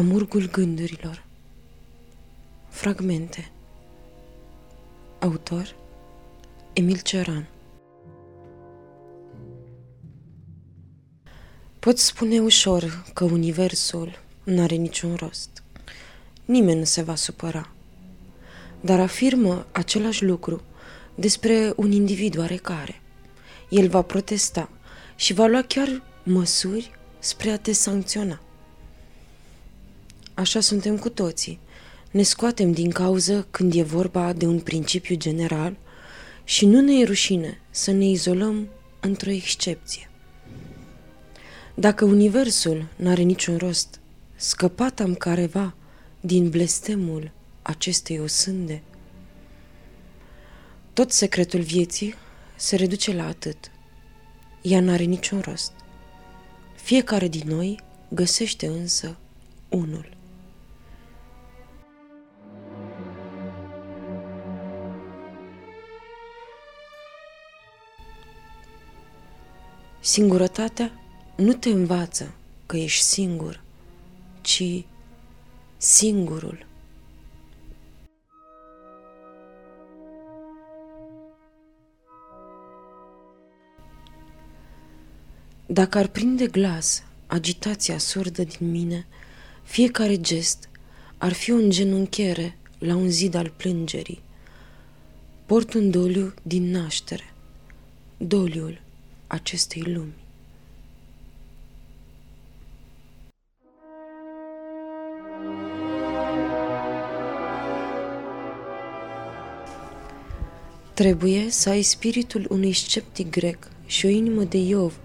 Amurgul gândurilor Fragmente Autor Emil Ceran Pot spune ușor că universul nu are niciun rost. Nimeni nu se va supăra. Dar afirmă același lucru despre un individ oarecare. El va protesta și va lua chiar măsuri spre a te sancționa. Așa suntem cu toții. Ne scoatem din cauză când e vorba de un principiu general și nu ne e rușine să ne izolăm într-o excepție. Dacă universul n-are niciun rost, scăpat am careva din blestemul acestei osânde. Tot secretul vieții se reduce la atât. Ea n-are niciun rost. Fiecare din noi găsește însă unul. Singurătatea nu te învață că ești singur, ci singurul. Dacă ar prinde glas agitația surdă din mine, fiecare gest ar fi o îngenunchiere la un zid al plângerii. Port un doliu din naștere, doliul acestei lumi. Trebuie să ai spiritul unui sceptic grec și o inimă de Iov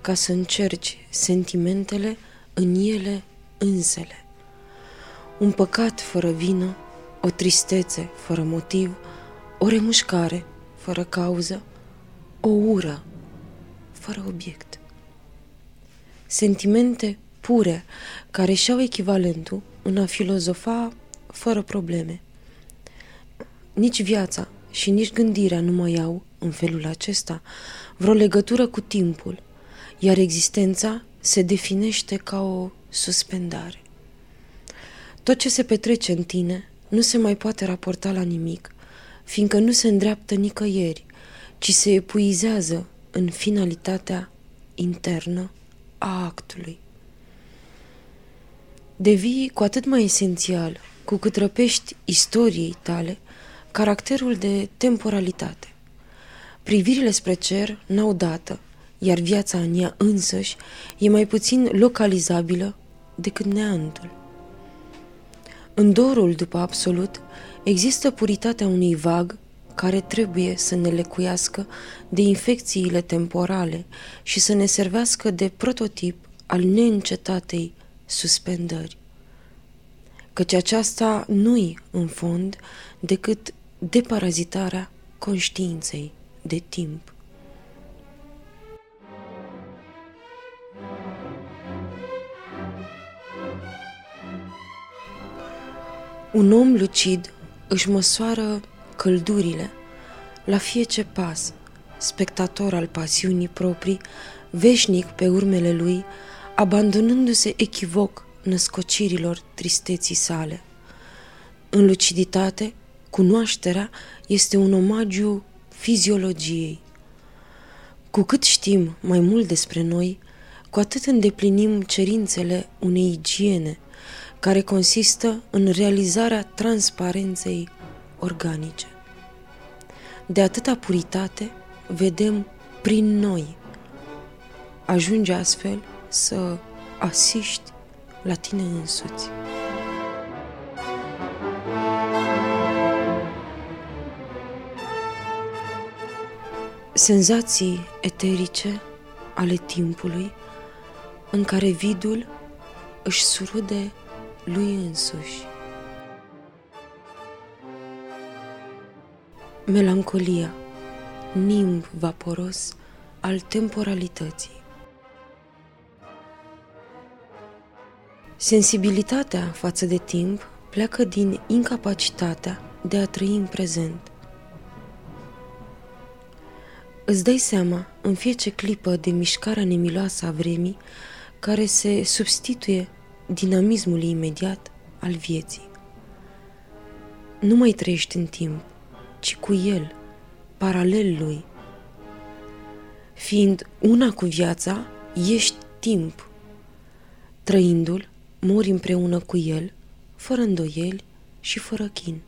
ca să încerci sentimentele în ele însele. Un păcat fără vină, o tristețe fără motiv, o remușcare fără cauză, o ură fără obiect. Sentimente pure care și-au echivalentul în a filozofa fără probleme. Nici viața și nici gândirea nu mai au, în felul acesta, vreo legătură cu timpul, iar existența se definește ca o suspendare. Tot ce se petrece în tine nu se mai poate raporta la nimic, fiindcă nu se îndreaptă nicăieri, ci se epuizează în finalitatea internă a actului. Devii cu atât mai esențial cu cât răpești istoriei tale caracterul de temporalitate. Privirile spre cer n-au dată, iar viața în ea însăși e mai puțin localizabilă decât neantul. În dorul după absolut există puritatea unui vag care trebuie să ne lecuiască de infecțiile temporale și să ne servească de prototip al neîncetatei suspendări. Căci aceasta nu-i, în fond, decât deparazitarea conștiinței de timp. Un om lucid își măsoară căldurile la fiece pas, spectator al pasiunii proprii, veșnic pe urmele lui, abandonându-se echivoc născocirilor tristeții sale. În luciditate, cunoașterea este un omagiu fiziologiei. Cu cât știm mai mult despre noi, cu atât îndeplinim cerințele unei igiene, care consistă în realizarea transparenței organice. De atâta puritate vedem prin noi. Ajunge astfel să asiști la tine însuți. Senzații eterice ale timpului în care vidul își surude lui însuși. Melancolia, nimb vaporos al temporalității. Sensibilitatea față de timp pleacă din incapacitatea de a trăi în prezent. Îți dai seama în fiecare clipă de mișcarea nemiloasă a vremii care se substituie dinamismului imediat al vieții. Nu mai trăiești în timp, ci cu el, paralel lui. Fiind una cu viața, ești timp. Trăindu-l, mori împreună cu el, fără îndoieli și fără chin.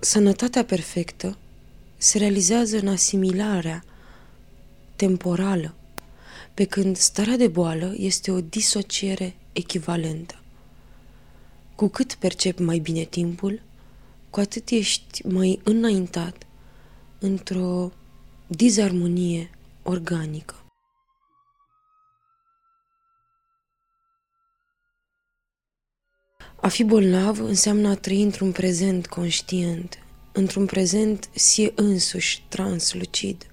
Sănătatea perfectă se realizează în asimilarea temporală, pe când starea de boală este o disociere echivalentă. Cu cât percepi mai bine timpul, cu atât ești mai înaintat într-o dizarmonie organică. A fi bolnav înseamnă a trăi într-un prezent conștient, într-un prezent sie însuși translucid,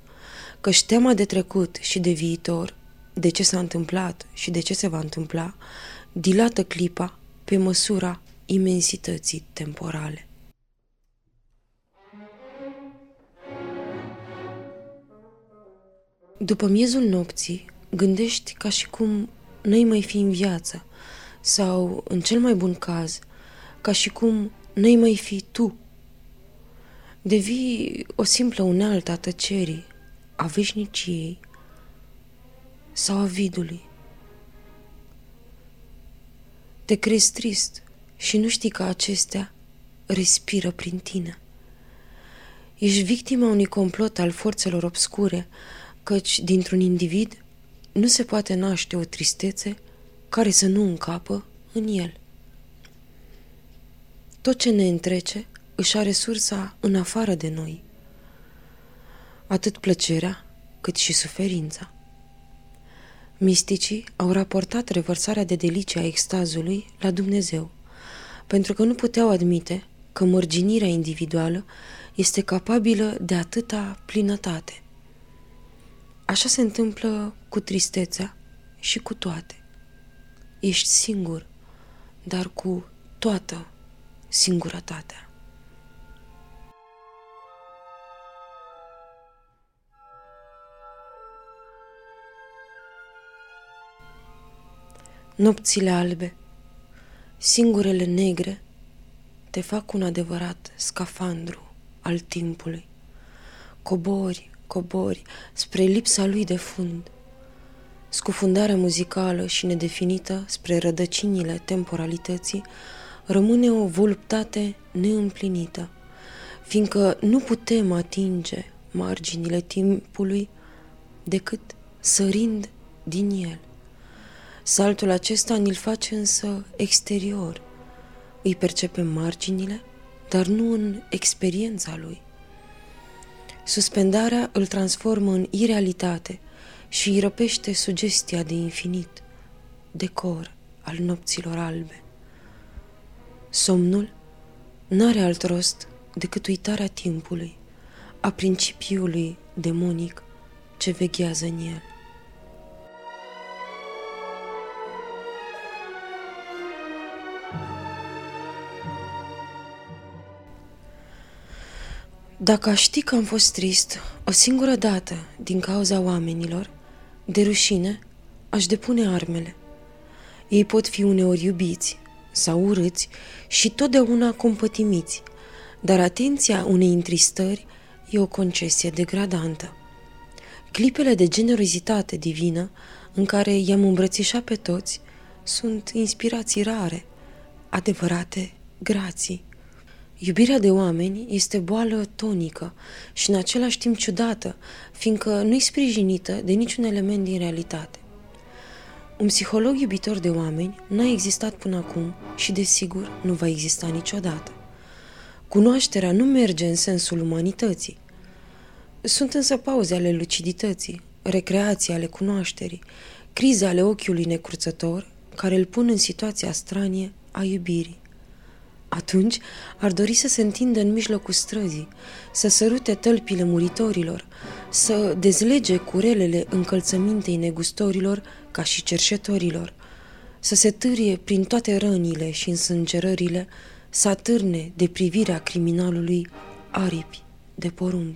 căci teama de trecut și de viitor, de ce s-a întâmplat și de ce se va întâmpla, dilată clipa pe măsura imensității temporale. După miezul nopții, gândești ca și cum n-ai mai fi în viață, sau, în cel mai bun caz, ca și cum n-ai mai fi tu. Devii o simplă unealtă a tăcerii, a veșniciei sau a vidului. Te crezi trist și nu știi că acestea respiră prin tine. Ești victima unui complot al forțelor obscure, căci dintr-un individ nu se poate naște o tristețe care să nu încapă în el. Tot ce ne întrece își are sursa în afară de noi, atât plăcerea cât și suferința. Misticii au raportat revărsarea de delicie a extazului la Dumnezeu, pentru că nu puteau admite că mărginirea individuală este capabilă de atâta plinătate. Așa se întâmplă cu tristețea și cu toate. Ești singur, dar cu toată singurătatea. Nopțile albe, singurele negre, te fac un adevărat scafandru al timpului. Cobori, cobori, spre lipsa lui de fund – Scufundarea muzicală și nedefinită spre rădăcinile temporalității rămâne o voluptate neîmplinită, fiindcă nu putem atinge marginile timpului decât sărind din el. Saltul acesta ni-l face însă exterior. Îi percepem marginile, dar nu în experiența lui. Suspendarea îl transformă în irealitate – și îi răpește sugestia de infinit, decor al nopților albe. Somnul n-are alt rost decât uitarea timpului, a principiului demonic ce veghează în el. Dacă aș ști că am fost trist o singură dată din cauza oamenilor, de rușine, aș depune armele. Ei pot fi uneori iubiți sau urâți și totdeauna compătimiți, dar atenția unei întristări e o concesie degradantă. Clipele de generozitate divină în care i-am îmbrățișat pe toți sunt inspirații rare, adevărate grații. Iubirea de oameni este boală tonică și în același timp ciudată, fiindcă nu-i sprijinită de niciun element din realitate. Un psiholog iubitor de oameni n-a existat până acum și, desigur, nu va exista niciodată. Cunoașterea nu merge în sensul umanității. Sunt însă pauze ale lucidității, recreații ale cunoașterii, crize ale ochiului necurțător care îl pun în situația stranie a iubirii. Atunci ar dori să se întindă în mijlocul străzii, să sărute tălpile muritorilor, să dezlege curelele încălțămintei negustorilor ca și cerșetorilor, să se târie prin toate rănile și însângerările, să atârne de privirea criminalului aripi de porumb,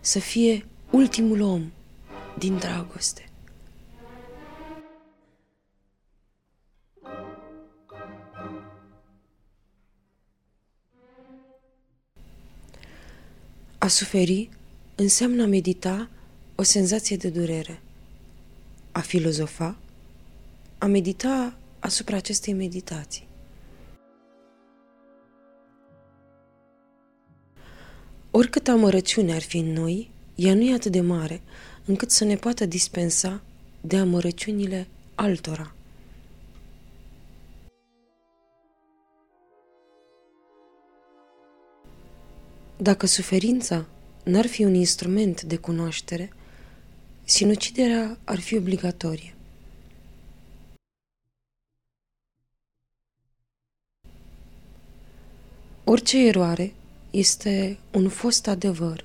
să fie ultimul om din dragoste. A suferi înseamnă a medita o senzație de durere. A filozofa, a medita asupra acestei meditații. Oricât amărăciune ar fi în noi, ea nu e atât de mare încât să ne poată dispensa de amărăciunile altora. Dacă suferința n-ar fi un instrument de cunoaștere, sinuciderea ar fi obligatorie. Orice eroare este un fost adevăr.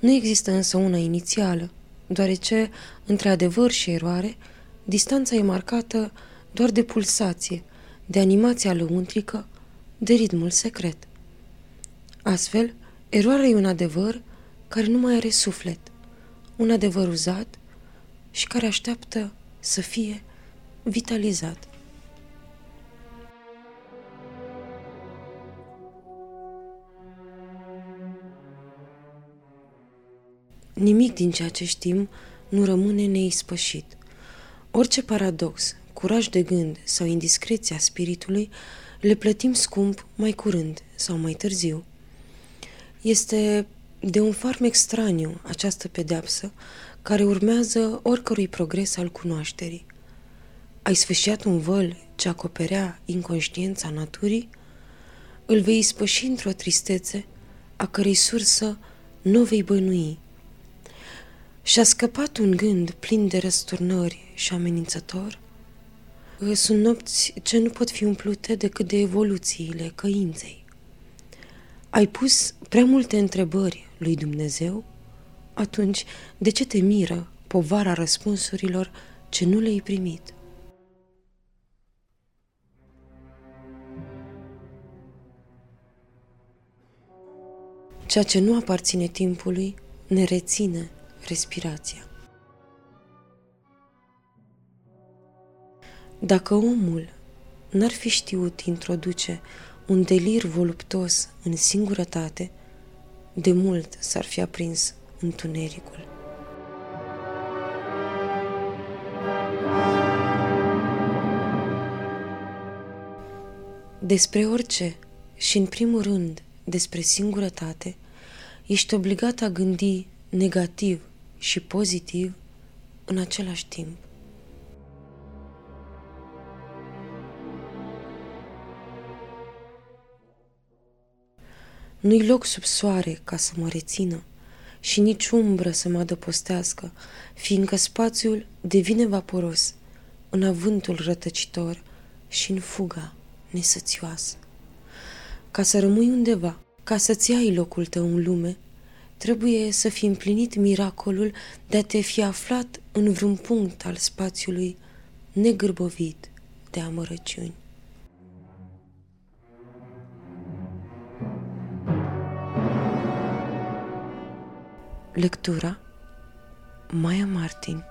Nu există însă una inițială, deoarece între adevăr și eroare, distanța e marcată doar de pulsație, de animația lăuntrică, de ritmul secret. Astfel, eroarea e un adevăr care nu mai are suflet, un adevăr uzat și care așteaptă să fie vitalizat. Nimic din ceea ce știm nu rămâne neispășit. Orice paradox, curaj de gând sau indiscreția spiritului le plătim scump mai curând sau mai târziu. Este de un farmec straniu această pedeapsă care urmează oricărui progres al cunoașterii. Ai sfâșiat un văl ce acoperea inconștiența naturii? Îl vei ispăși într-o tristețe a cărei sursă nu vei bănui. Și-a scăpat un gând plin de răsturnări și amenințător? Sunt nopți ce nu pot fi umplute decât de evoluțiile căinței. Ai pus prea multe întrebări lui Dumnezeu? Atunci, de ce te miră povara răspunsurilor ce nu le-ai primit? Ceea ce nu aparține timpului ne reține respirația. Dacă omul n-ar fi știut introduce un delir voluptos în singurătate, de mult s-ar fi aprins întunericul. Despre orice și în primul rând despre singurătate, ești obligat a gândi negativ și pozitiv în același timp. Nu-i loc sub soare ca să mă rețină și nici umbră să mă adăpostească, fiindcă spațiul devine vaporos în avântul rătăcitor și în fuga nesățioasă. Ca să rămâi undeva, ca să-ți ai locul tău în lume, trebuie să fi împlinit miracolul de a te fi aflat în vreun punct al spațiului negârbovit de amărăciuni. Lectura Maya Martin